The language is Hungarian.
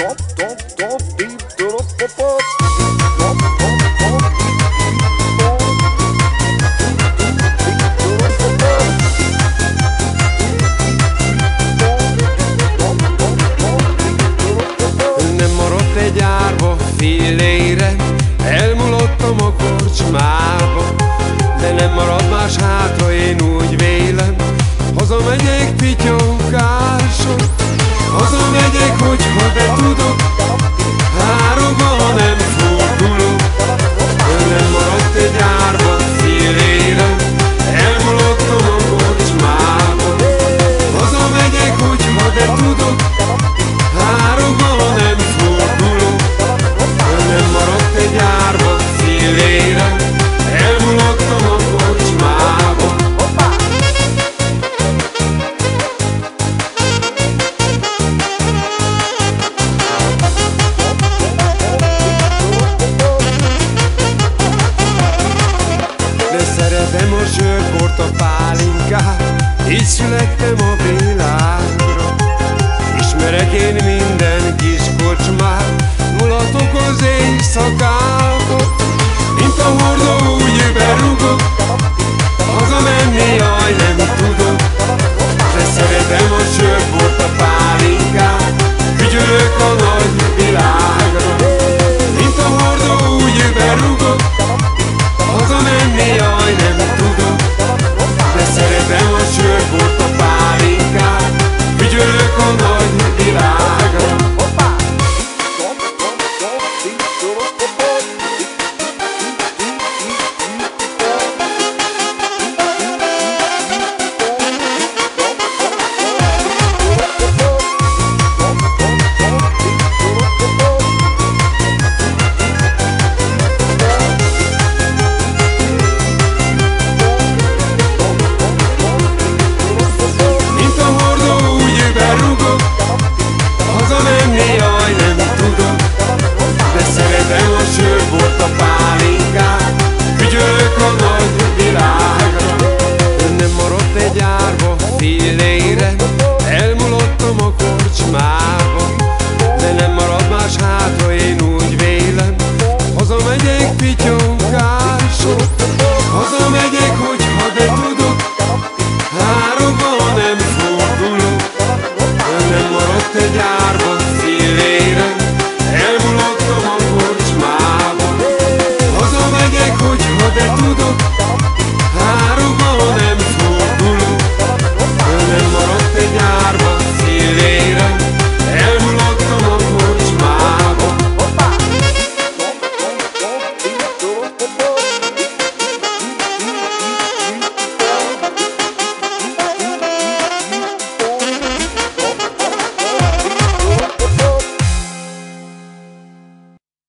Nem maradt egy árva fillére Elmulottam a korcsmába De nem marad más hátra, én úgy szeretem a pálinkát. Így születtem a világra Ismerek én minden kis kocsmát. Az éjszakába Mint a hordó любить